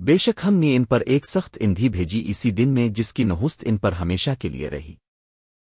بے شک ہم نے ان پر ایک سخت اندھی بھیجی اسی دن میں جس کی نہست ان پر ہمیشہ کے لیے رہی۔